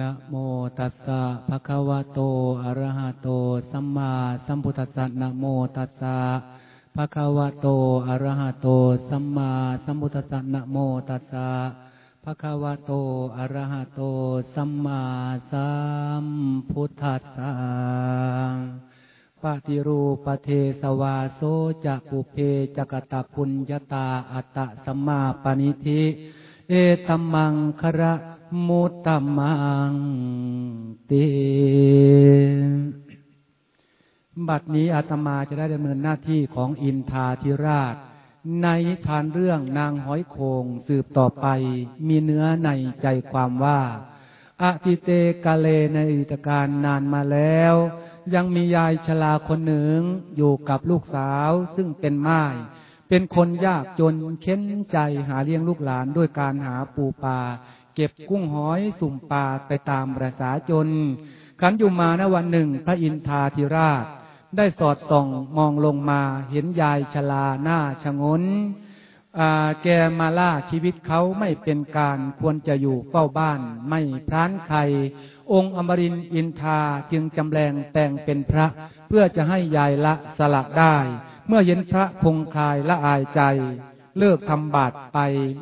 นะโมตัสสะภะคะวะโต อะระหะโต สัมมาสัมพุทธัสสะนะโมตัสสะภะคะวะโต อะระหะโต สัมมาสัมพุทธัสสะนะโมตัสสะภะคะวะโต อะระหะโต สัมมาสัมพุทธัสสะปฏิรูปเทสวาโซจะปุเพจกตะปุญญาตาอัตตะสัมมาปณิธิ เอตัมมังคระ มุตตมังติบัดนี้อาตมาจะได้ดำเนินหน้าที่ของอินทาธิราช ในนิทานเรื่องนางหอยโคงสืบต่อไปมีเนื้อในใจความว่าอติเตกาเลในอิตการนานมาแล้ว ยังมียายชราคนหนึ่งอยู่กับลูกสาวซึ่งเป็นไม้เป็นคนยากจนเค้นใจหาเลี้ยงลูกหลานด้วยการหาปูปลา เก็บกุ้งหอยสุ่มปลาไปตามประษาจนขันอยู่มาณวันหนึ่งพระอินทาธิราช ได้สอดส่องมองลงมาเห็นยายชลาหน้าชะงนแกมาล่าชีวิตเขาไม่เป็นการควรจะอยู่เฝ้าบ้าน ไม่พรานใคร องค์อมรินอินทาจึงจำแรงแต่งเป็นพระ เพื่อจะให้ยายละสละได้ เมื่อเห็นพระคงคลายละอายใจ เลิกทำบาปไป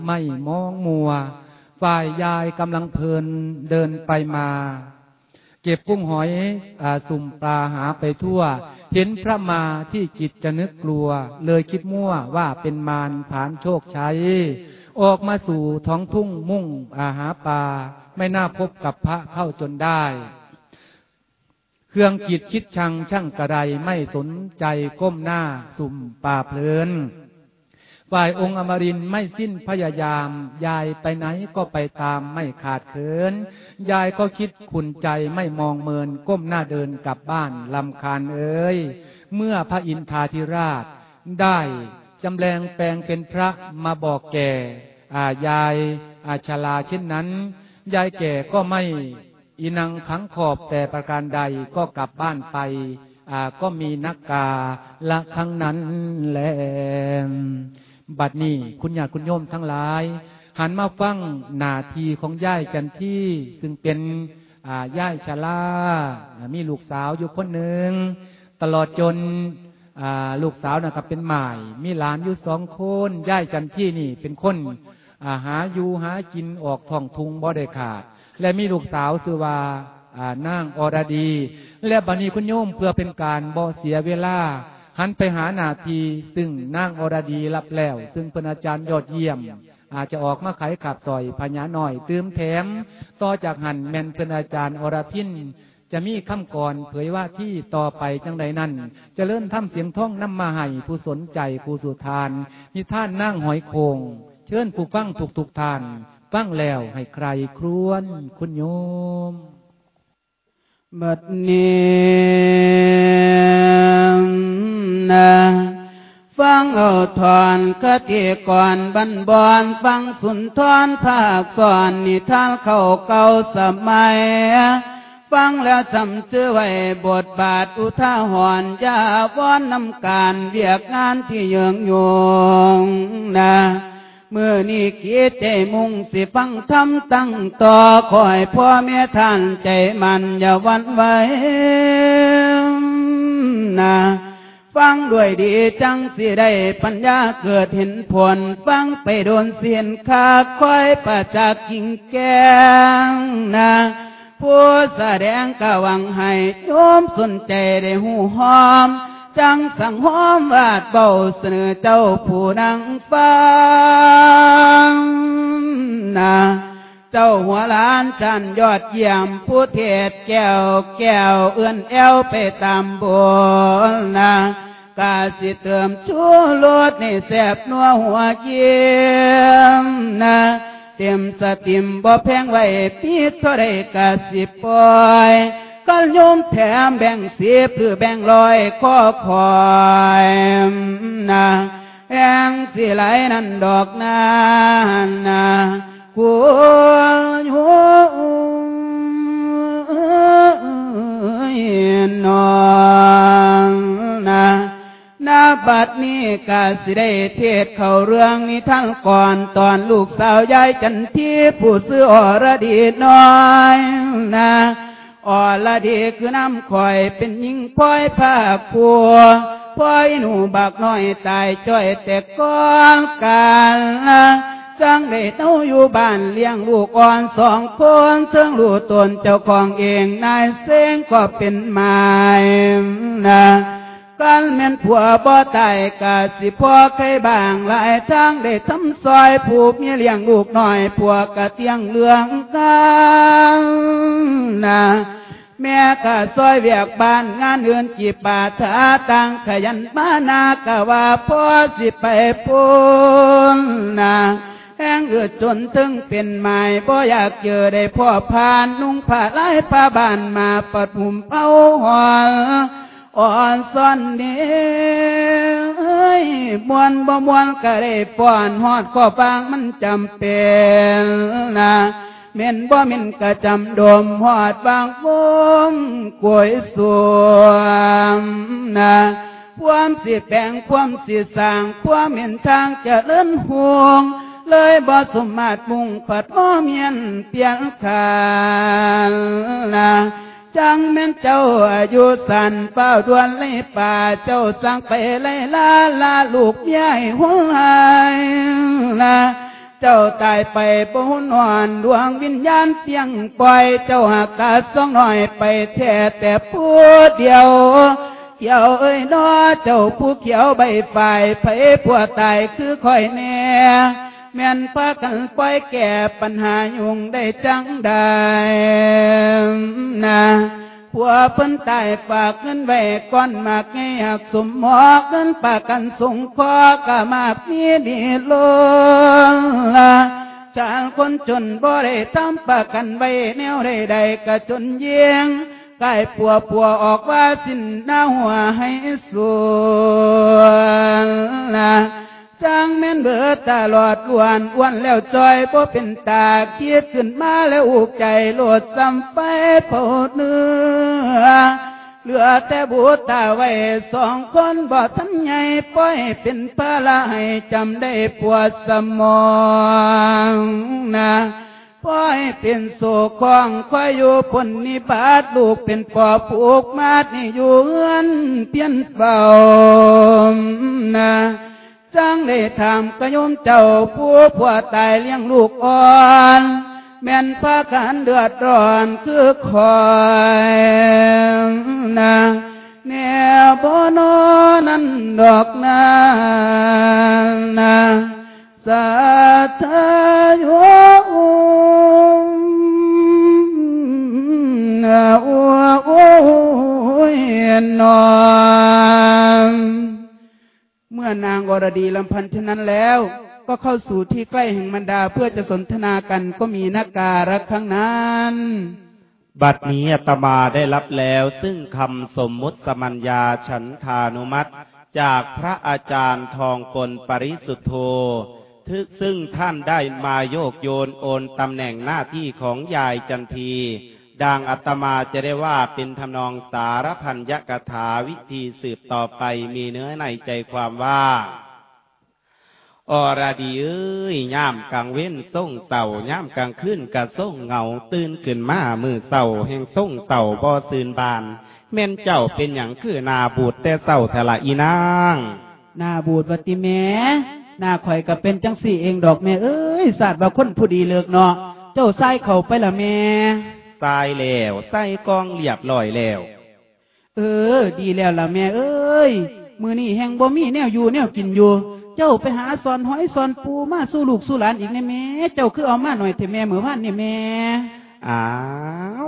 ไม่มองมัว ฝ่ายยายกำลังเพลินเดินไปมา เก็บกุ้งหอยอสุ่มปลาหาไปทั่ว เห็นพระมาที่จิตจะนึกกลัว เลยคิดมั่วว่าเป็นมารผานโชคชัยออกมาสู่ท้องทุ่งมุ่งอาหาปลาไม่น่าพบกับพระเข้าจนได้ เครื่องจิตคิดชังช่างกระไดไม่สนใจก้มหน้าสุ่มปลาเพลิน ฝ่ายองค์อมรินไม่สิ้นพยายาม ยายไปไหนก็ไปตามไม่ขาดเขิน ยายก็คิดขุนใจไม่มองเมินก้มหน้าเดินกลับบ้านลำคาญเอ้ย เมื่อพระอินทาธิราช ได้จำแรงแปลงเป็นพระมาบอกแก่อายายอาชลาเช่นนั้น ยายแก่ก็ไม่อินังขังขอบแต่ประการใดก็กลับบ้านไปอ่าก็มีนักกาละครั้งนั้นแหละ บัดนี้คุณญาคุณโยมทั้งหลาย หันมาฟังนาทีของย่ายจันที่ซึ่งเป็นย่ายชาลามีลูกสาวอยู่คนหนึ่ง ตลอดจนลูกสาวนะครับเป็นหมายมีหลานอยู่สองคนย่ายจันที่นี่เป็นคนหาอยู่หากินออกท่องทุงบ่ได้ขาด และมีลูกสาวสือว่านางอรดี และบัดนี้คุณโยมเพื่อเป็นการบ่เสียเวลา หันไปหานาทีซึ่งนางอรดีรับแล้ว ซึ่งเป็นอาจารย์ยอดเยี่ยม อาจจะออกมาไขขับต่อยพญาหน่อยตืมแถม ต่อจากหันแมนเป็นอาจารย์อรพินจะมีคำก่อนเผยว่าที่ต่อไปจังใดนั้นจะเลื่อนทำเสียงท่องน้ำมาให้ผู้สนใจผู้สุทานมีท่านนั่งหอยโคง เชิญผู้ฟังถูกถูกทาน ฟังแล้วให้ใครครวนคุณโยม บัดนี้ นาฟังเอาถอนคติก่อนบันบอนฟังสุนทรภาคสอนนิทานเข้าเก่าสมัย ฟังแล้วจำชื่อไว้บทบาทอุทาหรณ์ยาวอนนำการเรียกงานที่เยืองยงนะเมื่อนี้คิดใจมุ่งสิฟังทำตั้งต่อคอยพ่อแม่ท่านใจมันอย่าวันไว้นะ ฟังด้วยดีจังสิได้ปัญญาเกิดเห็นผล ฟังไปโดนเสียนขาคอยประจักกิ่งแกงนะผู้แสดงกะวังให้โยมสนใจได้หูหอม จังสังหอมวาดเบาเสนอเจ้าผู้นังฟังนะ เจ้าหัวล้านจันยอดเยี่ยมผู้เทศแก้วแก้วเอื้อนแอวไปตามบุญนะกาสิเติมชูรสในแสบนัวหัวเยี่ยมนะเต็มสติมบ่แพงไว้พีเท่าไรกาสิปล่อยก็โยมแถมแบ่งเสีหรือแบ่งลอยข้อคอยนะแองสิไหลนั่นดอกนานะ กูอยู่นอนนะนาบัดนี้กาสิได้เทศเข้าเรื่องนี้ทั้งก่อนตอนลูกสาวยายจันทีผู้ซื้ออรดีน้อยนะอรดีคือน้ำคอยเป็นยิงพ้อยภาคผัวพ้อยหนูบักน้อยตายจ้อยแต่ก้อนกัน จังได้เต้าอยู่บ้านเลี้ยงลูกอ่อนสองคนเชิงลูกตนเจ้าของเองนายเซ้งก็เป็นไม้นะกันแม่นผัวบ่ตายกะสิพ่อใครบางหลายทางได้ทำซอยผูกเมียเลี้ยงลูกหน่อยผัวกะเตียงเลืองกันนะแม่กะซอยเวียกบ้านงานเอือนจีบาถาตังขยันมานากะว่าพ่อสิไปพูนนะ แห้งเอือดจนถึงเป็นไม้บ่อยากเจอได้พ่อผ่านนุ่งผ้าลายผ้าบานมาปัดหุ่มเป้าหอนอ่อนซ่อนเดีเอ้ยมวนบ่มวนก็ได้ป้อนหอดข้อฟังมันจำเป็นนะเม่นบ่เม่นก็จำดมหอดบางวงกวยสวมนะความสิแปลงความสิสร้างความเห็นทางจะเลื่อนห่วง เลยบ่สมมาตรมุ่งผัดอ้อเมียนเปียงขานนะจังแม่นเจ้าอายุสันเป้าดวนเลยป่าเจ้าสั่งไปเลยลาลาลูกยายหัวหายนะเจ้าตายไปปูนอนดวงวิญญาณเตียงปล่อยเจ้าหักกาสองหน่อยไปแท้แต่ผู้เดียวเขียวเอ้ยนอเจ้าผู้เขียวใบฝ่ายไผผัวตายคือคอยแน่ แม่นพากันปล่อยแก่ปัญหายุงได้จังได้นะผัวเพิ่นตายฝากเงินไว้ก้อนมากไงหักสมหมอกเงินปากกันสงคอกะมากมีดีล้นละชาลคนจนบ่ได้ทำปากกันไว้แนวใดใดก็จนเยียงกายปัวปัวออกว่าสิ้นหน้าหัวให้สวนละ จังแม่นเบิดตลอดลวนอ้วนแล้วจอยบ่เป็นตาคิดขึ้นมาแล้วอุกใจโลดซ้ำไปโพดเนื้อเหลือแต่บูตาไว้สองคนบ่ทันใหญ่ปล่อยเป็นภาระให้จำได้ปวดสมองนะปล่อยเป็นโศกของคอยอยู่พนนิบาตลูกเป็นปอผูกมาดนี่อยู่เอื้อนเพียนเฝ้านะ จังได้ทำกระยมเจ้าผู้ผัวตายเลี้ยงลูกอ่อน แม่นพากันเดือดร้อนคือคอยนะแนวบนนั้นดอกนานะสัทธโยนะโอ้ยนอน มื่อนางอรดีลำพันธ์เช่นนั้นแล้ว ก็เข้าสู่ที่ใกล้แห่งมันดาเพื่อจะสนทนากันก็มีนักการักทั้งนั้นบัดนี้อาตมาได้รับแล้วซึ่งคำสมมุติสมัญญาฉันทานุมัติ จากพระอาจารย์ทองกลปริสุทธโธทึกซึ่งท่านได้มาโยกโยนโอนตำแหน่งหน้าที่ของยายจันที ดังอาตมาจะได้ว่าเป็นทำนองสารพันยกถาวิธีสืบต่อไปมีเนื้อในใจความว่าอรดีเอ้ยย่ามกลางเว้นส่งเต่าย่ามกลางคืนกะส่งเงาตื่นขึ้นมามือเต่าแห่งส่งเต่าบ่ซืนบาน แม่นเจ้าเป็นอย่างคือนาบูดแต่เต่าทละอีนางนาบูดวัติแม่นาข่อยก็เป็นจังสี่เองดอกแม่เอ้ยศาสตร์ว่าคนผู้ดีเลิกเนาะเจ้าไส้เขาไปละแม่ ตายแล้วใส่กองเรียบร้อยแล้ว เออ ดีแล้วล่ะแม่ เอ้ยมือนี่แหงบ่มีแนวอยู่แนวกินอยู่ เจ้าไปหาสอนหอยสอนปูมาสู้ลูกสู้หลานอีกนะแม่ เจ้าคือเอามาหน่อยเถอะแม่เหมือพันเนี่ยแม่อ้า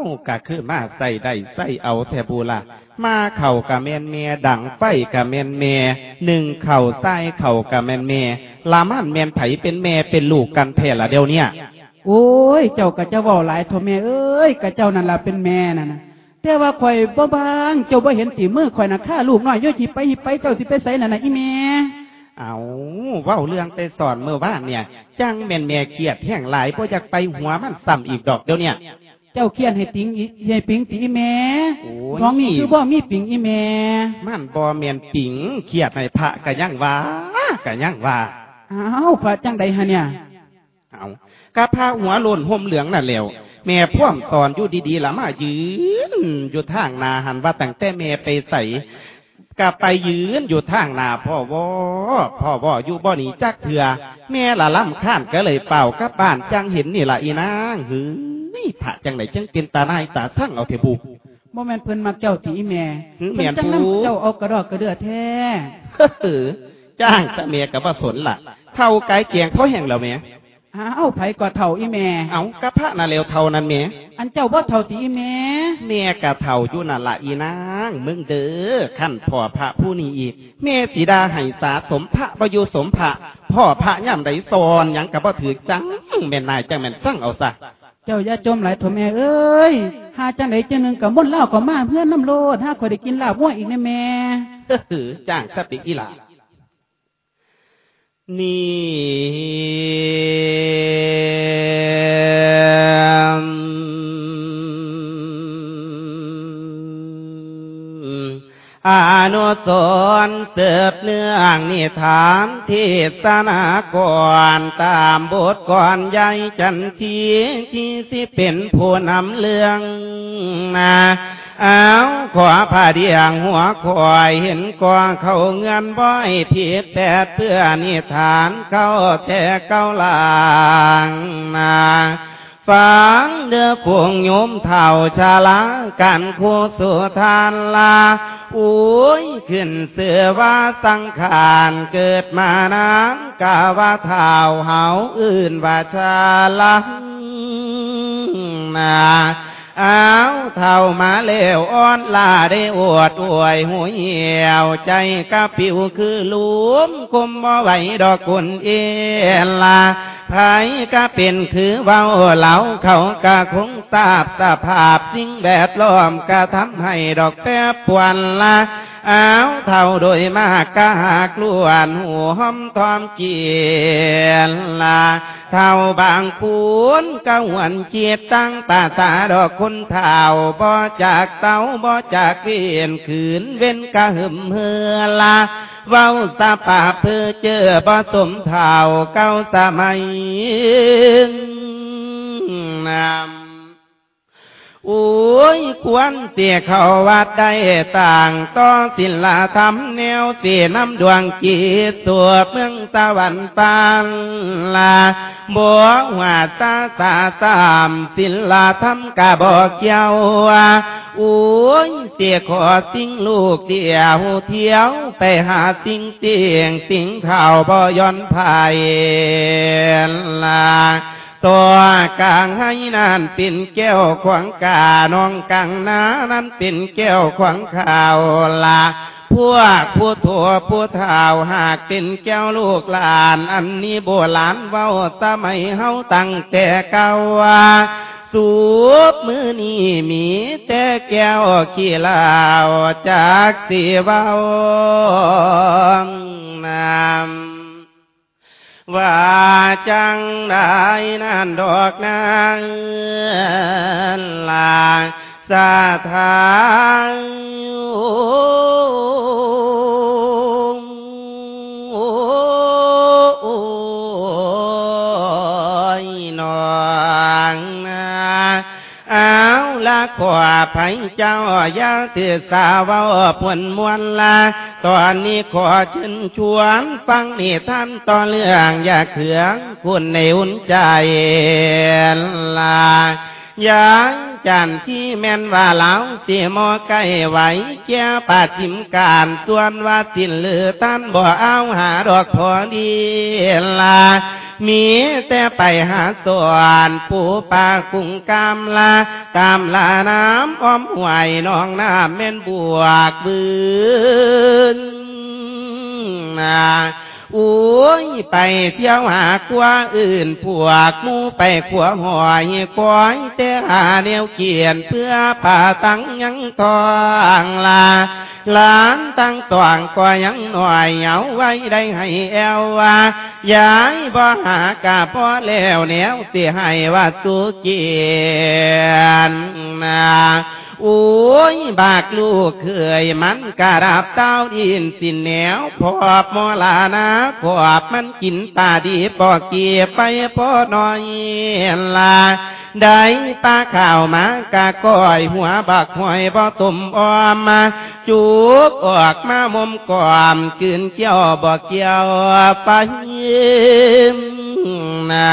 วกะคือมาใส่ได้ใส่เอาแทบูละมาเข่ากะแมนเมียดังไฟกะแมนเมียหนึ่งเข่าใส่เข่ากะแมนเมียลามันแมนไผเป็นแม่เป็นลูกกันแท้ละเดียวเนี่ย โอ้ย เจ้าก็จะเว้าหลายเถอะแม่เอ้ยกะเจ้านั่นล่ะเป็นแม่น่ะนะแต่ว่าข่อยบ่บาง เจ้าบ่เห็นตีมือข่อยน่ะฆ่าลูกน้อยโยหิไปหิไปเจ้าสิไปไสนั่นน่ะอีแม่เอาเว้าเรื่องไปสอนเมื่อวานเนี่ยจังแม่นแม่เครียดแห้งหลายเพราะอยากไปหัวมันซ้ำอีกดอกเดียวเนี่ย เจ้าเขียนให้ติงอีให้ปิงติอีแม่โอ้ยของนี่คือบ่มีปิงอีแม่มันบ่แม่นปิงเครียดในพระกะยังว่าก็ยังว่าอ้าวพระจังใดฮะเนี่ย เอากะพาหัวโลนห่มเหลืองนั่นแหล้วแม่พ่วมตอนอยู่ดีๆละมายืนอยู่ทางนาหันว่าตั้งแต่แม่ไปใส่กะไปยืนอยู่ทางนาพ่อวอพ่อวออยู่บ่หนีจักเถื่อแม่ละล่ำข้านก็เลยเป่ากลับบ้านจังเห็นนี่ละอีนางหือนี่พระจังไหนจังเป็นตาหนายตาทั้งเอาเถอะบุบ่แม่นเพิ่นมักเจ้าติอีแม่หือเพิ่นจังแม่นผู้นำเจ้าเอากระดอกกระเดือแท้เออจ้างตะเมียกับว่าสนล่ะเท่าไกลเกียงเขาแห่งแล้วแม่ อ้าวไผก็เฒ่าอีแม่ เอากะพระนาเลวเท่านั้นแม่อันเจ้าบ่เฒ่าติอีแม่แม่กะเท่าอยู่นั่นละอีนางมึงเด้อขั้นพ่อพระผู้นี้อีกแม่สีดาให้สาสมพระประยุสมพระพ่อพระย่ำไดซอนหยังกับว่าถือจังแม่นนายจังแม่นสั่งเอาซะเจ้าอย่าจมหลายโทแม่เอ้ยหาจังไดจังหนึงกับม่นเหล้าก็มาเพื่อนน้ำโลดหาข่อยได้กินลาบวัวอีกแน่แม่เออจ้างสติอีหลานี่ อนุสรณ์เสิบเนื่องนิทานเทศนาก่อนตามบทก่อนใหญ่จันทีที่สิเป็นผู้นำเรื่องนะ อาขอผ้าเดียงหัวคอยเห็นกองเขาเงินบ่อยผิดแปดเพื่อนิทานเก้าแต่เก้าลางนาฟังเดือพวงโยมเท่าชาลากันโคสุทานลาโอ้ยขึ้นเสือว่าสังขารเกิดมานางกาว่าเท่าเฮาอื่นว่าชาลังนา อ้าวเท่ามาเลวอ้อนลาได้อวดอวยหูเหี่ยวใจกะผิวคือลุมคุมบ่ไหวดอกกุนเอลาไผก็เป็นคือเว้าเหลาเขาก็คงตาบสภาพสิ่งแวดล้อมก็ทำให้ดอกแป๊บปวนละ อ้าวเท่าโดยมากกหากล้วนหัวหอมทอมเกียนลาเท่าบางคูนก็หวนเจียตั้งตาตาดอกคนเท่าบ่จากเต้าบ่จากเวียนขืนเว้นกะหึมเฮือลาเว้าสาปาเพื่อเจอบ่สมเท่าเก้าสมัยนำ โอ้ยควรเสียเขาวัดได้ต่างต่อศิลธรรมแนวเสียน้ำดวงจิตตัวเมืองตะวันปางลาบัวว่าตาตาตามศิลธรรมกะบอกเกี่ยวว่าโอ้ยเสียขอสิ่งลูกเดียวเที่ยวไปหาสิ่งเตียงสิ่งเท่าบ่ย้อนภายลา ตัวกลางให้นานเป็นแก้วขวางกาน้องกังนานั้นเป็นแก้วขวางข่าวละพวกผู้ถั่วผู้เท่าหากเป็นแก้วลูกหลาน อันนี้โบราณเว้าสมัยเฮาตั้งแต่เก่าว่าสูบมือนี้มีแต่แก้วขี้เหล้าจากสีเว้านำ ว่าจังได้นั่นดอกนางลาสาทางอ้ยนองนา ขวาไผเจ้าอยาตือสาวเว้าพวนมวนลา ตอนนี้ขอเชิญชวนฟังนี่ท่านต่อเรื่องอย่าเขืองคุณในอุ่นใจลายังจันที่แม่นว่าเหลาเสียมอไก่ไหวแก้วปาจิมการส่วนว่าสินหรือท่านบ่เอาหาดอกพอดีลา มีแต่ไปหาสวนปูปลากุ้งกามลาตามลาน้ำอ้อมห่วยน้องน้ำแม่นบวกบืนนา โอ้ยไปเที่ยวหากว่าอื่นพวกมูไปขัวหอยก้อยแต่หาแนวเกียนเพื่อป่าตั้งยังทองลาหลานตั้งตวงก็ยังหน่อยเอาไว้ได้ให้แอวว่ายายบ่หากะพอแล้วแนวเสียให้ว่าสุเกียนนา โอ้ย บากลูกเคยมันกระดับเต้าดินสินแนวพอบมอลานาขอบมันกินตาดีปอเกียไปพอน้อยลาได้ปลาข่าวมากะก้อยหัวบักหอยบ่ตุ่มออมมาจุกออกมามมกอมกืนเกี่ยวบ่เกี่ยวไปนา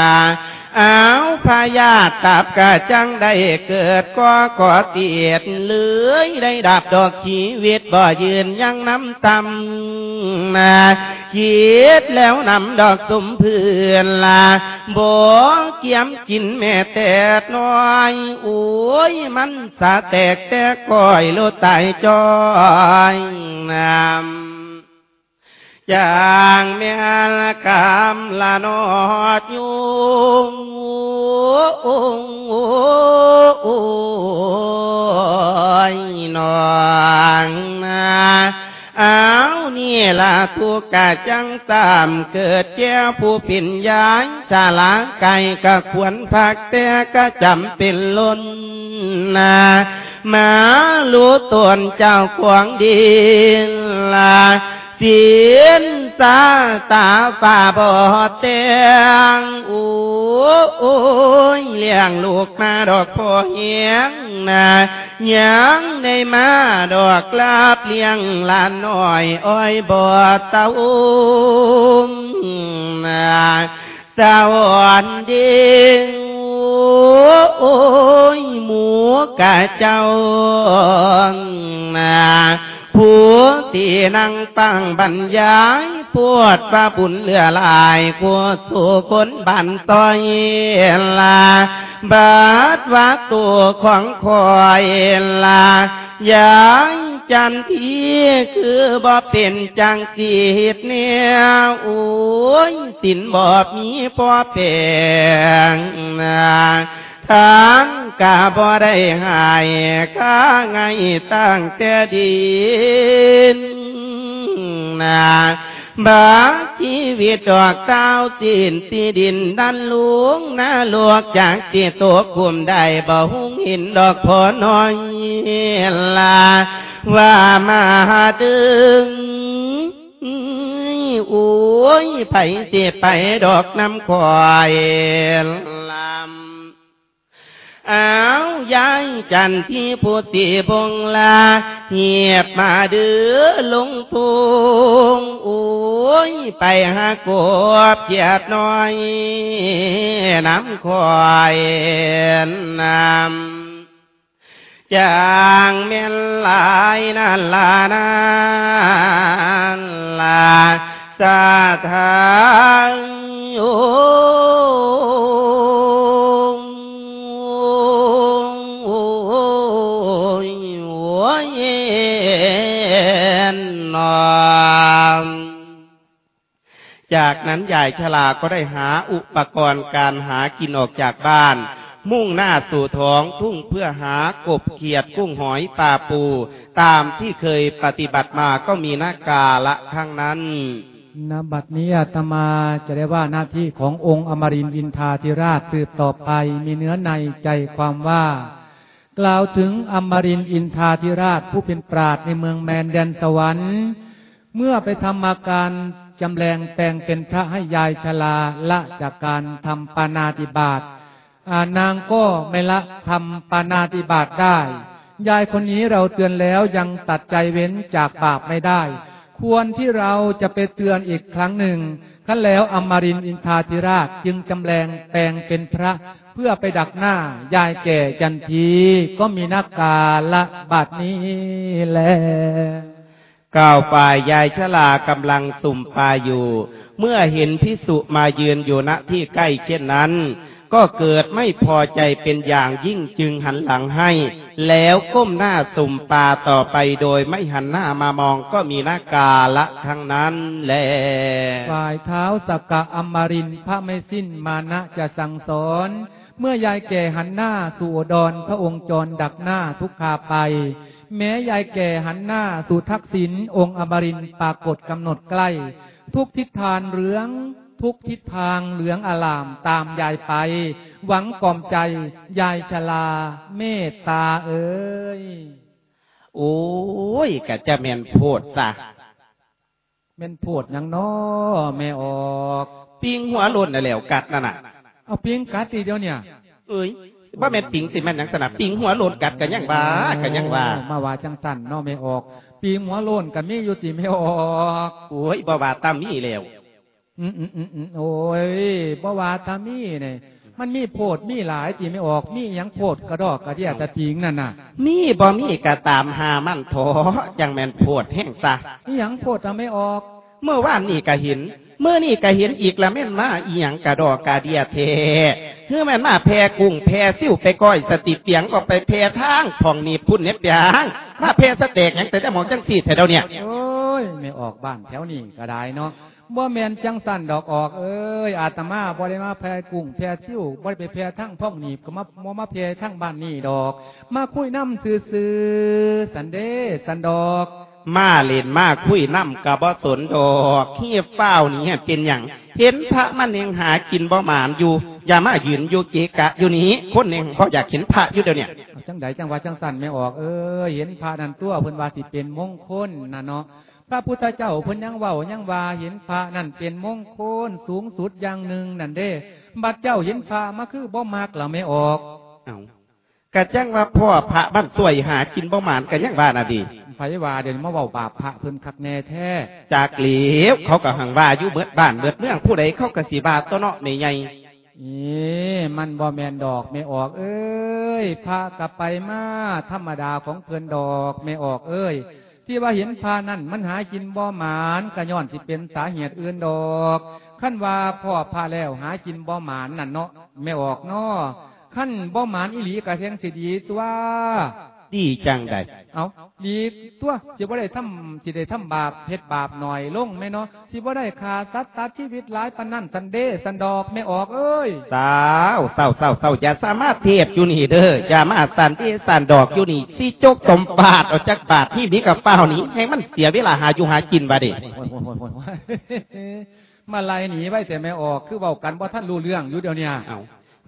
อาวพยาตับกะจังได้เกิดก็ก่อเตียดเลื้อยได้ดับดอกชีวิตบ่ยืนยังน้ำตำนาคิดแล้วนำดอกสมเพื่อนลาบ่เกี่ยมกินแม่แต่น้อยโอ้ยมันสาแตกแต่ก้อยโลตายจอยนำ จางเมียลกามลานอดยุงโอ้ยนองนาเอานี่ละทุกกะจังตามเกิดเจ้าผู้ปิ่นย้ายชาลาไก่กะควรพักแต่ก็จำเป็นล้นนามารู้ตนเจ้าขวางดินลา เสียนสาตาฝ่าบ่อเตียงอ้โอ้ยเลี้ยงลูกมาดอกพ่อเฮียงนายังในมาดอกลาบเลี้ยงลานหน้อยอ้อยบ่อเต้าอุ้ยนาสวัสดีโอ้ยหมูกะเจ้านา ผู้ตีนั่งตั้งบรรยายพวดพระบุญเหลือลายกัวสู่คนบันต้อยลาบาดว่าตัวของคอยลายายจันทีคือบ่เป็นจังสีดเนี่ยโอ้ยสินบ่มีพอเปลง นาทางกาบ่ได้หายข้าไงตั้งแต่ดินนาบาชีวิตดอกเต้าตีนตีดินดันหลวงนาลวกจากที่ตัวคุมได้บ่หุงหินดอกพอน้อยลาว่ามาดึงโอ้ยไผสิไปดอกน้ำควาย อ้าวยายจันที่ผู้ตีบงลาเหียบมาเดือลงทุงโอ้ยไปหากบเจียดน้อยน้ำควายน้ำจางเม่นลายนั่นลานั่นลาสาทางโอ จากนั้นยายชลาก็ได้หาอุปกรณ์การหากินออกจากบ้าน มุ่งหน้าสู่ท้องทุ่งเพื่อหากบเขียดกุ้งหอยปลาปู ตามที่เคยปฏิบัติมาก็มีหน้ากาละทั้งนั้นนบัดนี้อาตมาจะได้ว่าหน้าที่ขององค์อมรินอินทาธิราชสืบต่อไปมีเนื้อในใจความว่า กล่าวถึงอมรินอินทาธิราชผู้เป็นปราดในเมืองแมนแดนสวรรค์ เมื่อไปทำอาการ จำแรงแปลงเป็นพระให้ยายชลาละจากการทำปานาติบาตนางก็ไม่ละทำปานาติบาตได้ ยายคนนี้เราเตือนแล้วยังตัดใจเว้นจากบาปไม่ได้ ควรที่เราจะไปเตือนอีกครั้งหนึ่งขั้นแล้วอมรินอินทาธิราชจึงจำแรงแปลงเป็นพระเพื่อไปดักหน้ายายแก่จันทีก็มีนักกาละบาดนี้แล ก้าวปลายยายชลากำลังสุ่มปลาอยู่ เมื่อเห็นพิสุมายืนอยู่ณที่ใกล้เช่นนั้น ก็เกิดไม่พอใจเป็นอย่างยิ่งจึงหันหลังให้ แล้วก้มหน้าสุ่มปลาต่อไปโดยไม่หันหน้ามามองก็มีหน้ากาละทั้งนั้นแหละฝ่ายเท้าสกกะอมรินพระไม่สิ้นมานะจะสั่งสอนเมื่อยายแก่หันหน้าสู่ดอนพระองค์จรดักหน้าทุกขาไป แม้ยายแก่หันหน้า สู่ทักษิณองค์อบรินปรากฏกำหนดใกล้ ทุกทิศทานเหลือง ทุกทิศทางเหลืองอลามตามยายไป หวังกล่อมใจ ยายชลา เมตตาเอ้ย โอ้ยกะจะแม่นโพดซะเม่นโพดหยังน้อแม่ออก ปิงหัวโล้นน่ะแหล้วกัดนั่นน่ะ เอาเพียงกัดทีเดียวเนี่ย เอ้ย ว่าแม่นปิงสิแม่นหยังสนับปิงหัวโล้นกัดกันยังว่ากันยังว่ามาว่าจังสันเน้อไม่ออกปีหัวโลนกันมีอยู่ตีไม่ออกโอ้ยบ่ว่าตามมีแล้วอืมอืมอืมอืมโอ้ยบ่ว่าตามีเนี่ยมันมีโพดมีหลายตีไม่ออก มีหยังโพดกระดอกกระเดียตะติงนั่นน่ะ มีบ่มีกะตามหามันโถจังแม่นโพดแห้งซะมีหยังโพดตาไม่ออก เมื่อว่านนี่ก็เห็นเมื่อนี่ก็เห็นอีกแล้วแม่นมาอีหยังกะดอกกะเดียเทคือแม่นมาแพรกุ้งแพรซิ่วไปก้อยสติเปียงออกไปแพรทางผ่องหนีพุ่นเน็บยางมาแพรสเต็กยังแต่จะมองจังสีแถวเนี่ยโอ้ยไม่ออกบ้านแถวนี้ก็ได้เนาะบ่แมนจังสันดอกออกเอ้ยอาตมาบ่ได้มาแพรกุ้งแพรซิ่วบ่ได้ไปแพรทั้งพ่องหนีบก็มามามาแพรทั้งบ้านนี่ดอก มาคุยน้ำซื่อๆสันเดสันดอก มาเล่นมาคุยน้ำกะบ่สนดอกเฮียเฝ้าวนี่เป็นอย่างเห็นพระมันเองหากินบ่หมานอยู่อย่ามายืนอยู่เกะกะอยู่นี้คนเองเพราะอยากเห็นพระอยู่เดี๋ยวเนี้เอาจังใดจังว่าจังสันไม่ออกเอ้ยเห็นพระนันตัวเพิ่นว่าสิเป็นมงคลนะเนาะพระพุทธเจ้าเพิ่นยังเว้ายังว่าเห็นพระนั่นเป็นมงคลสูงสุดอย่างหนึ่งนั่นเด้ บัดเจ้าเห็นพระมาคือบ่มักล่ะไม่ออก เอากะจังว่าพ่อพระบ้านสวยหากินบ่หมานกันยังว่าน่ะดีไผว่าเดี๋ยวนี้มาเว้าบาปพระเพิ่นคักแน่แท้ จากเหลวเขาก็หังว่าอยู่เบิดบ้านเบิดเมืองผู้ใดเขาก็สิบาตัวเนาะไม่ใหญ่เอ๊มันบ่แมนดอกไม่ออก เอ้ยพระกลับไปมาธรรมดาของเพิ่นดอกไม่ออกเอ้ยที่ว่าเห็นพานั่นมันหากินบ่หมานกะย้อนสิเป็นสาเหตุอื่นดอกขั้นว่าพ่อพาแล้วหากินบ่หมานนั่นเนาะไม่ออกเนาะขั้นบ่หมานอีหลีกะเทงสิดีตัว ดีจังใดเอาดีตัวสิบ่ได้ทำสิได้ทำบาปเฮ็ดบาปหน่อยลงแม่เนาะสิบ่ได้ฆ่าสัตว์ตัดชีวิตหลายปานนั้นสันเดสันดอกไม่ออกเอ้ยสาวเศร้าเศร้าเศร้าอย่าสามารถเทียบอยู่นี่เด้ออย่ามาสันที่สันดอกอยู่นี่สิจกสมบาทเอาจากบาทที่นี้กับเป้านี้ให้มันเสียเวลาหาอยู่หากินบาดิโอ้ยโอ้ยโอ้ยโอ้ยโอ้ยมาไล่หนีไว้แต่ไม่ออกคือเว้ากันบ่ท่านรู้เรื่องอยู่เดี๋ยวเนี้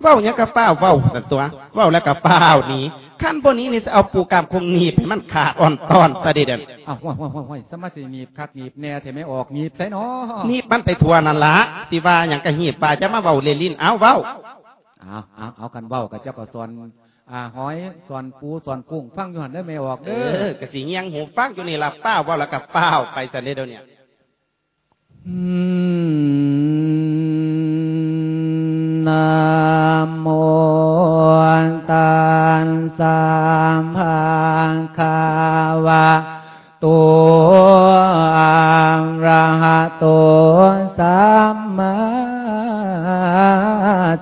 เอาเว้าเนี่ยงกับเป้าเว้าสันตัวเว้าแล้วกับเป้านี้ขั้นบนนี้นี่จะเอาปูกามคงหนีบให้มันขาดอ่อนตอนซะเด็ดอ้าวโอ้ยโอ้ยโอ้ยโอ้ยสมาสิหนีบคักหนีบแน่แต่ไม่ออกหนีบใส่เนาะนี่มันไปทัวนั่นละสิว่าอย่างกระหีบป่าจะมาเว้าเลลินเอาเว้าเอาเอาเอากันเว้ากับเจ้าก็สอนอ่าหอยสอนปูสอนกุ้งฟังอยู่หันได้ไม่ออกเอเด้ออกระสีเงียงหูฟังอยู่นี่ละเป้าเว่าแล้วกับเป้าไปซะเดี๋ยวเนี่ยอืม นะโมตันสามพังคาวะตัวอะระหะโตสัมมา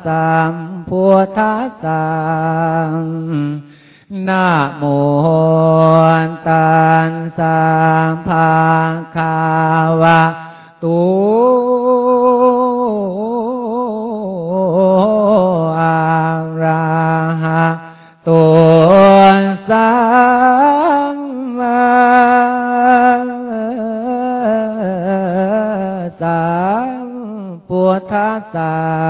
สัมพุทธัสสะนะโมตันสามพังคาวะตั ตัวสามมาสามพุทธัสาะ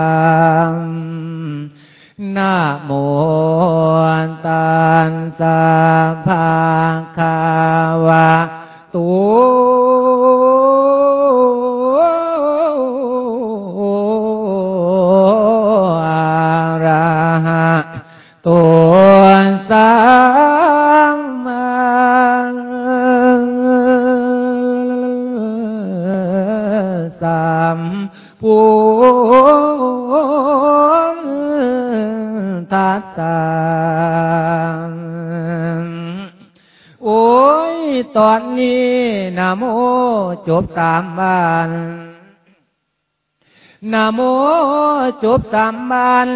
จุบสามบาน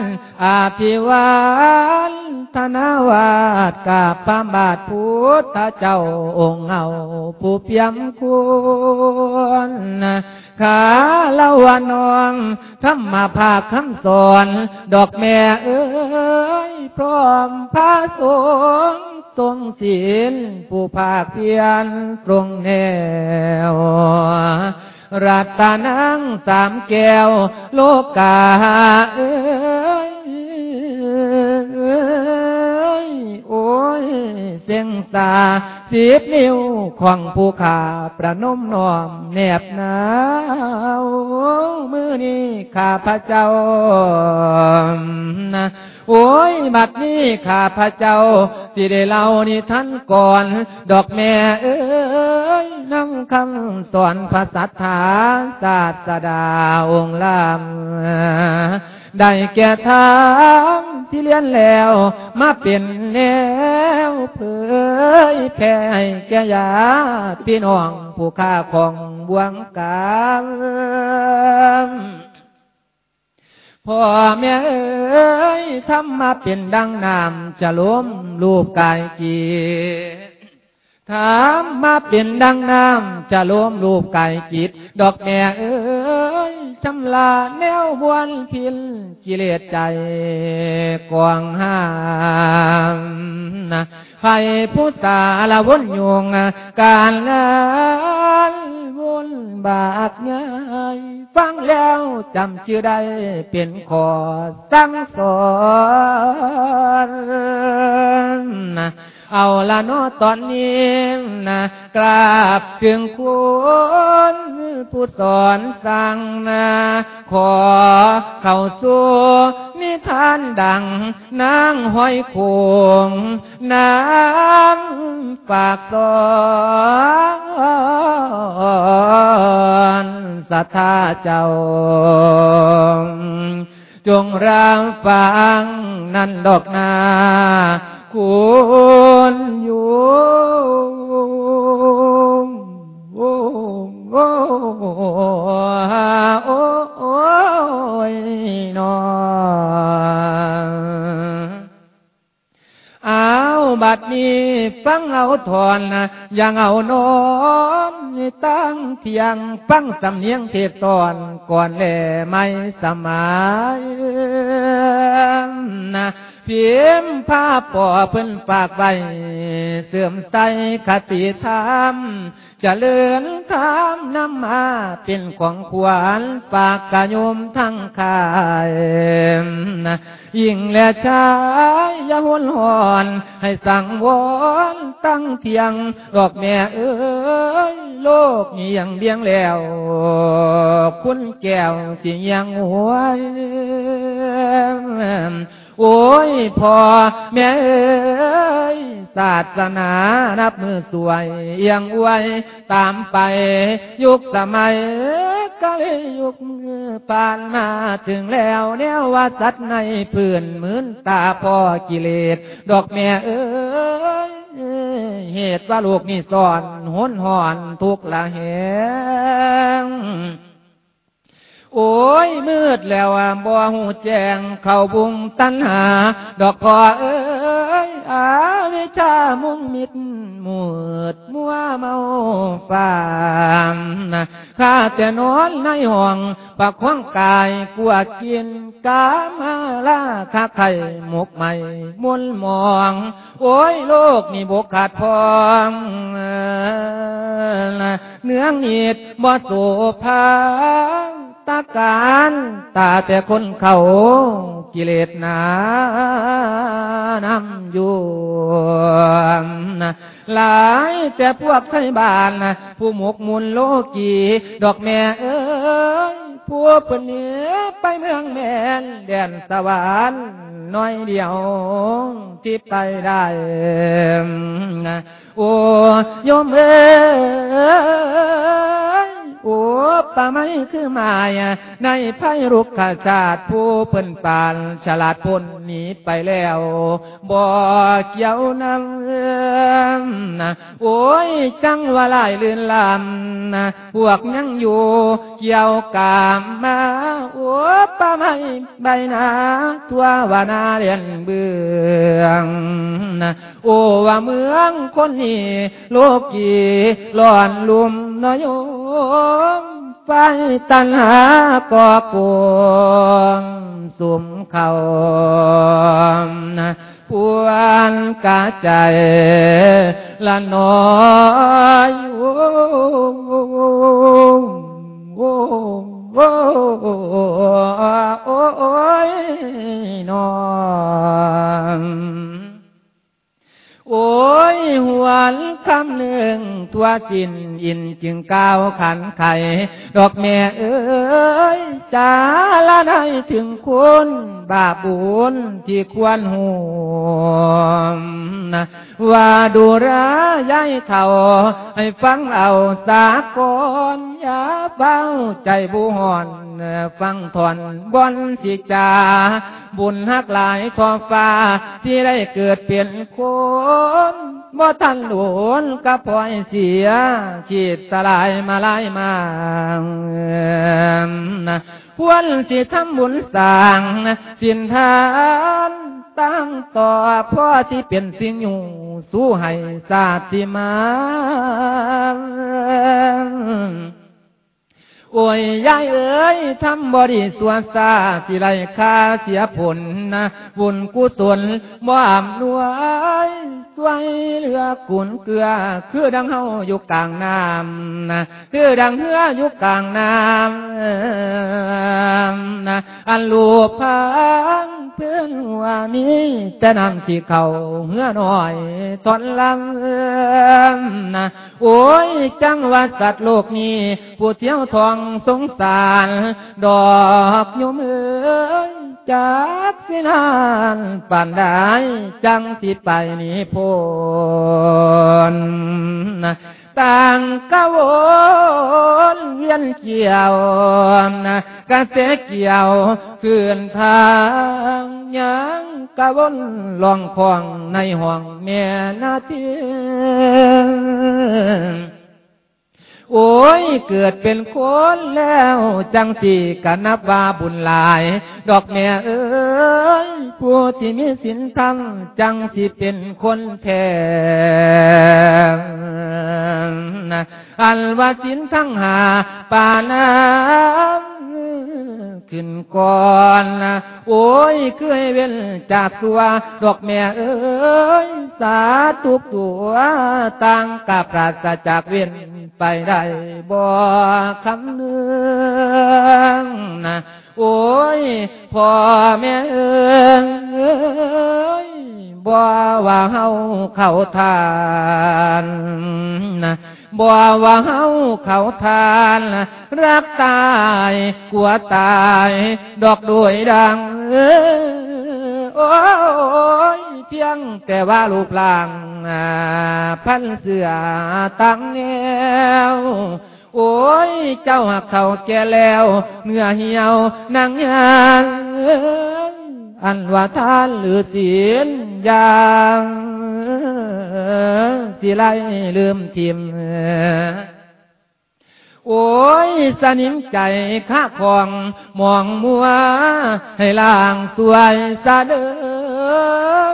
อาภิวานธนาวาสกาพระบาทพุทธเจ้าองค์เอาผู้เพียมควรขาละวันองธรรมภาคคำสอน ดอกแม่เอ้ย พร้อมพระสงฆ์ทรงศีลผู้ภาคเพียรตรงแนว รัตนังสามแก้ว โลกาเอ้ยโอ้ยเสียงตาสิบนิ้วของผู้ขาประนมน้อมแนบหนาวมือนี้ข้าพระเจ้านะ โอ้ยบัดนี้ข้าพระเจ้าสิได้เล่านี่ท่านก่อน ดอกแม่เอ้ยนำคำสอนภาษาถาศาสดาองค์ลำได้แก่ทางที่เรียนแล้ว มาเป็นแนวเผยแผ่แก่ยาพี่น้องผู้ข้าของบวงกาม พ่อแม่เอ้ยทำมาเป็นดังน้ำจะล้มรูปกายกีถามมาเป็นดังน้ำจะล้มรูปกายจิต ดอกแม่เอ้ยชำลาแนวบวนพินกิเลสใจกวางห้ามนะใครผู้สาละวนยวงการลาน นบากง่ายฟังแล้วจำชื่อได้เป็นขอสั่งสอน เอาละนาะตอนนี้นะกราบถึงคุณผู้สอนสั่งนะขอเข้าสู่นิทานดังนางห้อยโคงนางฝากสอนสัทธาเจ้าจงร่างฟังนั่นดอกนา คุณอยู่โอ้โอ้โอ้ยนอเอาบัดนี้ฟังเอาถอนนะยังเอานอนตั้งเทียงฟังสำเนียงเทศตอนก่อนแลไม่สมัยนะ พียมผ้าป่อเพิ่นฝากไว้เสื่อมใสคติธรรมจะเลื่อนธรรมนำมาเป็นของขวัญฝากกะโยมทั้งขายยิ่งและชายยาวนหอนให้สั่งวอนตั้งเทียงดอกแม่เอ้ยโลกนี้ยังเบี้ยงแล้ว คุณแก้วสิยังหวย โอ้ยพอแม่เอ้ยศาสนานับมือสวยเอียงอวยตามไป ยุคสมัยก็เลยยุคปานมาถึงแล้วแนวว่าสัตว์ในพื้นเหมือนตาพ่อกิเลส ดอกแม่เอ้ยเหตุว่าลูกนี่สอนหุนหอนทุกละเหง โอ้ยมืดแล้วอะบ่หูแจงเข้าบุงตันหา ดอกพอเอ้ยอาวิชามุงมิดมืดมัวเมาฟามนะข้าแต่นอนในห้องปักขวางกายกลัวกินกามาลาข้าไข่หมกใหม่มุนมอง โอ้ยโลกนี่บกขาดพองเนื้องนิดบ่โสภา ตาการตาแต่คนเขากิเลสนานำอยู่นะหลายแต่พวกไทยบ้านนะผู้หมกมุนโลกีดอกแม่เอ้ยพวกเพิ่นเนี้ยไปเมืองแม่นแดนสวรรค์น้อยเดียวที่ไปได้นะโอ้ยมเอ้ย โอ้ป่าไม้คือมายในไพรุกขาชาติผู้เพิ่นปานฉลาดพ้นหนีไปแล้วบ่เกี่ยวนังนะโอ้ยจังว่าลายลื่นลำนะพวกยังอยู่เกี่ยวกามมาโอ้ป่าไม้ใบนาทั่ววานาเรียนเบืองนะโอ้ว่าเมืองคนนี้โลกีหลอนลุมน้อยโมไฟตันหาก่อปวงสุมเขานะปวนกาใจ ละน้อยโอ้โอ้โอ้ ยหวนคำหนึ่งตัวจินอินจึงก้าวขันไข่ดอกแม่เอ้ยจ้าละได้ถึงคุณบาปบุญที่ควรห่วงนะ ว่าดูระย้ายเท่า ให้ฟังเอาสากลอย่าเบ้าใจบุหอนฟังทอนบอนสิจา บุญฮักหลายทอฟ้า ที่ได้เกิดเปลี่ยนคนบ่ทันหลวนก็ปล่อยเสียชีดสลายมาลายมา นะควรสิทำบุญสร้างสินทานตั้งต่อพ่อที่เป็นสิ่งอยู่สู้ให้สาติมา โอ้ยยายเอ๋ยทำบริสวสาสิไรค่าเสียผลนะบุญกุศลบ่อำนวยสวยเหลือกุนเกลือ คือดังเฮาอยู่กลางน้ำนะคือดังเฮืออยู่กลางน้ำนะอันลูกพังเพื่อนว่ามีแต่นำที่เขาเฮือหน่อยตอนลำนะโอ้ยจังว่าสัตว์โลกนี้ผู้เที่ยวทองสงสาร ดอกยมเอ้ยจากสินานป่านได้จังสิไปนี้พ้นต่างกะวนเวียนเกี่ยวนะกระเสเกี่ยวคืนทางยังกะวนลองคองในห้องแม่นาที โอ้ย เกิดเป็นคนแล้ว จังสีกันนับว่าบุญหลาย ดอกแม่เอ้ยผู้ที่มีศีลธรรมจังสิเป็นคนแท้นะอันว่าศีลทั้งหาปานาขึ้นก่อนนะโอ้ยเคยเว้นจากตัวดอกแม่เอ้ยสาทุกตัวตั้งกับปราศจากเว้น ไปได้บ่คำเนืองนะโอ้ยพ่อแม่เอ้ยบ่ว่าเฮาเข้าทานนะบ่ว่าเฮาเขาทานรักตายกลัวตาย ดอกด้วยดังเอ้ โอ้ยเพียงแต่ว่าลูกลางพันเสือตั้งแนวโอ้ย เจ้าหักเขาแก่แล้วเนื้อเหี่ยวนางยานอันว่าทานหรือศีลยางสิไลลืมทิม โอ้ยสนิมใจข้าคองมองมัว ให้ล่างสวยสะเดิ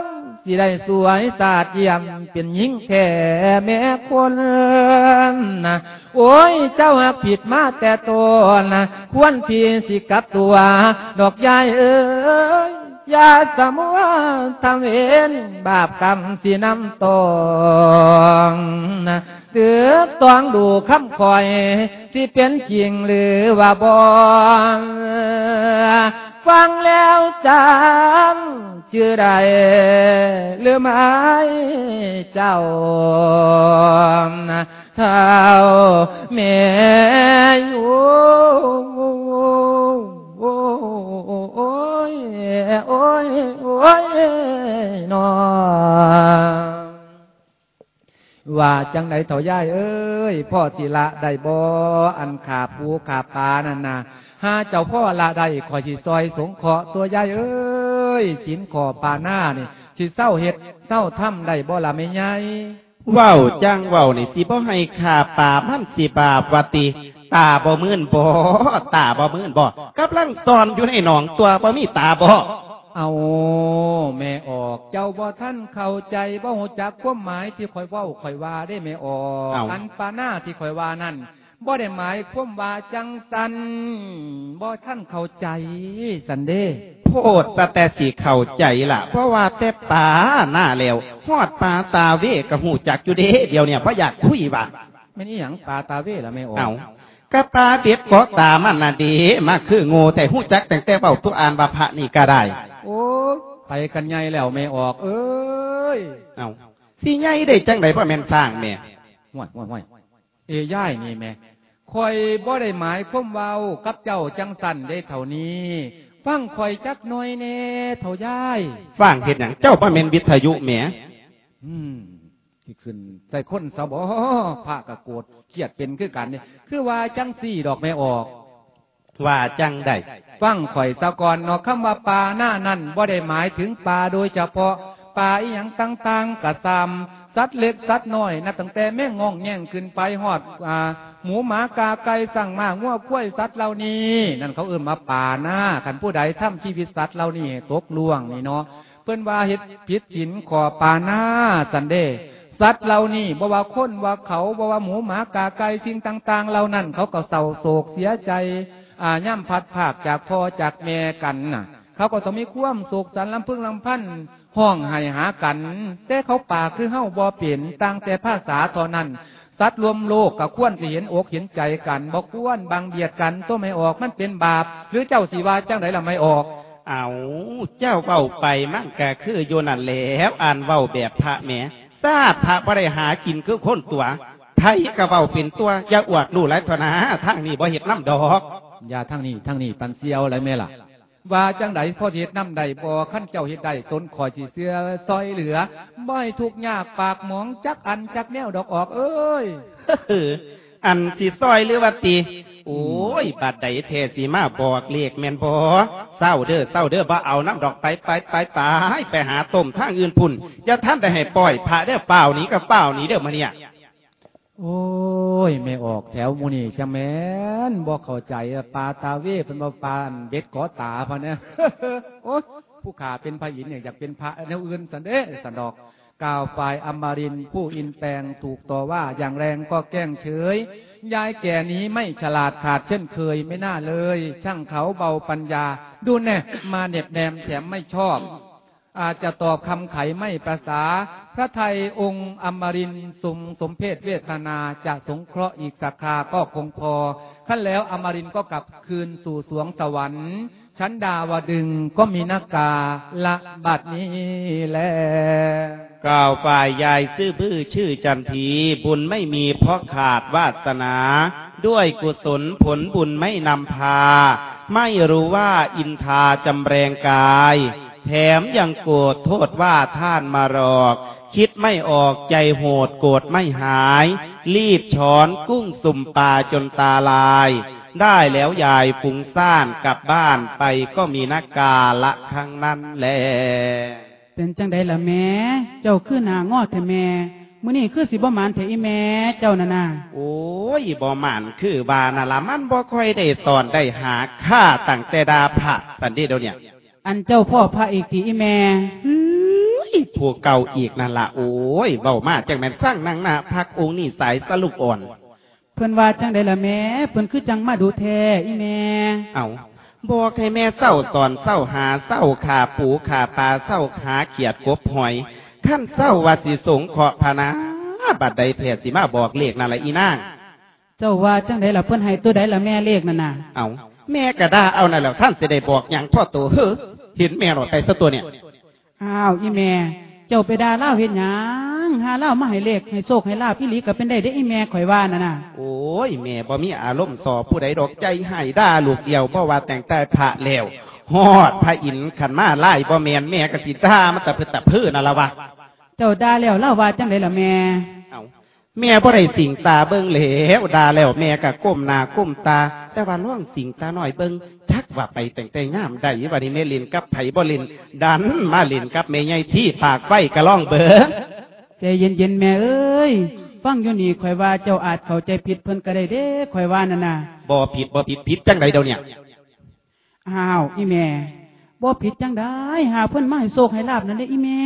มสิได้สวยสาดเยี่ยมเป็นหญิงแค่แม่คนนะโอ้ยเจ้าผิดมาแต่ตัวนะควรพี่สิกับตัว ดอกยายเอ้ยยาสมัวทำเวนบาปกรรมที่นำตองนะ เตือต้องดูคำคอยที่เป็นจริงหรือว่าบองฟังแล้วจำชื่อใดหรือไม่เจ้าเท่าแม่ยู่โอ้ยโอ้ยโอ้ยนอ ว่าจังไดเถ่าย่ายเอ้ยพ่อสิละได้บ่อันขาปูขาปานั่นนะหาเจ้าพ่อละได้คอสิซอยสงเคราะห์ตัวย่ายเอ้ยสินขอปาหน้านี่สิเศร้าเห็ดเศร้าถ้ำได้บ่ละไม่ใหญ่ว้าจ้างว้าวนี่สิบ่ให้ขาป่ามันสิบาปวติ ตาบ่มื่นบ่ตาบ่มื่นบ่กำลังตอนอยู่ในหนองตัวบ่มีตาบ่ เอาแม่ออก เจ้าบ่ท่านเข้าใจบ่หูจักความหมายที่คอยเว้าคอยว่าได้แม่ออกอันปาหน้าที่คอยว่านั่นบ่ได้หมายความว่าจังสันบ่ท่านเข้าใจสันเด้ผโพดแต่แต่สีเข้าใจล่ะ เพราะว่าแต่ปลาหน้าแล้วฮอดปลาตาเวกะหูจักอยู่เด้เดียวเนี่ยเพราะอยากคุยว่าไม่นี่หยังปลาตาเว่ละไม่ออกเอากระปลาเบ็ดเกาะตามันน่ะดีมาคือโง่แต่หูจักแต่งแต่เบาตุอ่านว่าพระนี่ก็ได้โอ้ย ไปกันใหญ่แล้วไม่ออก เอ้ยเอาสิใหญ่ได้จังไดพ่อแม่นสร้างแม่ห่วยห่วยห่วยเอย่ายนี่แม่คอยบ่ได้หมายความเว้ากับเจ้าจังสันได้เท่านี้ฟังคอยจักหน่อยแน่เท่าย่ายฟังเห็นหยังเจ้าพ่อแม่นวิทยุแหม่อืมที่ขึ้นใส่คนสบอพระกะโกรธเครียดเป็นคือกันเนี่ยคือว่าจังสี่ดอกไม่ออก ว่าจังได้ฟังข่อยตะกอนเนาะคำว่าปลาหน้านั่นบ่ได้หมายถึงปลาโดยเฉพาะปลาอีหยังต่างๆกระซามสัตว์เล็กสัตว์น้อยนับตั้งแต่แม่งองแง่งขึ้นไปหอดอ่าหมูหมากาไก่สั่งมางัวกล้วยสัตว์เหล่านี้ นั่นเขาเอื่นมาป่าหน้าขันผู้ใดทำชีวิตสัตว์เหล่านี้ตกล่วงนี่เนาะเพิ่นว่าเฮ็ดผิดศีลขอป่าหน้าสันเดสัตว์เหล่านี้บ่ว่าคนว่าเขาบ่ว่าหมูหมากาไก่สิ่งต่าง ๆ เหล่านั้นเขาก็เศร้าโศกเสียใจ ย่ำพัดภาคจากพ่อจากแม่กันน่ะ เขาก็ต้องมีความโศกสันลำพึ่งลำพันห้องไห้หากัน แต่เขาป่าคือเฮ้าบ่เปลี่ยนต่างแต่ภาษาเท่านั้นสัตว์รวมโลกกับควรจะเห็นอกเห็นใจกันบ่ควรบังเบียดกันตัวไม่ออกมันเป็นบาป หรือเจ้าสีว่าจังไหนล่ะไม่ออกเอาเจ้าเว้าไปมั่งก็คือโยนันแล้วอ่านเว้าแบบพระแหม่ทราบพระบ่ได้หากินคือคนตัวไทยก็เว้าเป็นตัวอย่าอวดรู้หลายทนะทางนี้บ่เฮ็ดน้ำดอก อย่าทั้งนี้ทั้งนี้ปันเซียวอะไรแม่ล่ะว่าจังไดพ่อเฮ็ดน้ำใดบ่ขั้นเจ้าเฮ็ดได้ตนคอยสิเสื้อซอยเหลือบ่ให้ทุกยากปากหมองจักอันจักแนวดอกออก เอ้ยอันสิซอยหรือว่าตีโอ้ยบาดใดเทสีมาบอกเลขแมนบ่เศร้าเด้อเศร้าเด้อบ่เอาน้ำดอกไปไปไปไปไปหาต้มทางอื่นพุ่นอย่าท่านได้ให้ปล่อยพระเด้อเปล่านี้กับเปล่านี้เด้อมาเนี่ย โอ้ย ไม่ออกแถวมูนี่ชะแม่นบอกเข้าใจปลาตาเวเป็นบ่ปลาอันเบ็ดกอตาพะเนี่ยโอ้ผู้ขาเป็นพระอินเนี่ยอยากเป็นพระแนวอื่นสันเด้สันดอกกล่าวฝ่ายอมรินผู้อินแปลงถูกต่อว่าอย่างแรงก็แกล้งเฉย ยายแก่นี้ไม่ฉลาดขาดเช่นเคยไม่น่าเลย ช่างเขาเบาปัญญา ดูแน่มาเน็บแนมแถมไม่ชอบ อาจจะตอบคำไขไม่ประสา พระไทยองค์อมรินสุมสมเพศเวทนาจะสงเคราะห์อีกสักคาก็คงพอขั้นแล้วอมรินก็กลับคืนสู่สวงสวรรค์ชั้นดาวดึงก็มีนากาละบัดนี้แลกล่าวฝ่ายยายซื่อบื้อชื่อจันทีบุญไม่มีเพราะขาดวาสนา ด้วยกุศลผลบุญไม่นำพา ไม่รู้ว่าอินทาจำแรงกาย แถมยังโกรธโทษว่าท่านมาหลอก คิดไม่ออกใจโหดโกรธไม่หาย รีบช้อนกุ้งสุ่มปลาจนตาลาย ได้แล้วยายฟุ้งซ่านกลับบ้านไปก็มีนักกาละครั้งนั้นแหละเป็นจังไดล่ะแม่เจ้าคือหนางอแต่แม่มื้อนี้คือสิบ่หมานเถอีแม่เจ้าน่ะน่ะโอ้ยบ่หมันคือบานาละมันบ่ค่อยได้สอนได้หาค่าตั้งแต่ดาพระสันเดีเดี๋ยวเนี่ย อันเจ้าพ่อพระเอกทีอีแม่ เฮ้ยผู้เก่าอีกนั่นละโอ้ยเบามาจังแม่นสร้างนางหน้าพักองค์นี่สายสลุกอ่อน เพิ่นว่าจังไดล่ะแม่เพิ่นคือจังมาดูแท้อีแม่เอาบอกให้แม่เศร้าสอนเศร้าหาเศร้าขาปูขาปลาเศร้าขาเขียดกบหอยขั้นเศร้าว่าสิสงเคราะห์พานาบัดใดเพศสิมาบอกเลขนั่นละอีนางเจ้าว่าจังไดล่ะเพิ่นให้ตัวใดล่ะแม่เลขนั่นน่ะเอาแม่กระด้าเอานั่นแหล้วท่านสิได้บอกอย่างพ่อตัวเฮ้อเห็นแม่หลอดไปซะตัวเนี่ย อ้าวอีแม่ เจ้าไปด่าเล่าเฮ็ดหยังหาเล่ามาให้เลขให้โชคให้ลาบพี่หลีก็เป็นได้เด้ออีแม่ข่อยว่านั่นน่ะโอ้ยแม่บ่มีอารมณ์สอบผู้ใดดอกใจให้ด่าลูกเดียวเพราะว่าแต่งแต่พระแล้วฮอดพระอินทร์ขันมาไล่บ่แมนแม่กสิด่ามาแต่เพื่อแต่เพื่อนั่นละวะเจ้าด่าแล้วเล่าว่าจังไดล่ะแม่เอาแม่บ่ได้สิงตาเบิ่งเหลวด่าแล้วแม่ก็ก้มหน้าก้มตา แต่ว่าล่องสิงตาหน่อยเบิ่งชัก ว่าไปแต่งแต่งามได้วันนี้แม่ลินกับไผบ่ลิน ดันมาลินกับแม่ใหญ่ที่ปากไฟกะล่องเบิ่งใจเย็นๆแม่เอ้ยฟังอยู่นี่ข่อยว่าเจ้าอาจเข้าใจผิดเพิ่นก็ได้เด้ข่อยว่านั่นน่ะบ่ผิดบ่ผิดผิดจังใดเดี๋ยวเนี่ยอ้าวอีแม่บ่ผิดจังได้หาเพิ่นมาให้โชคให้ลาบนั่นเด้ออีแม่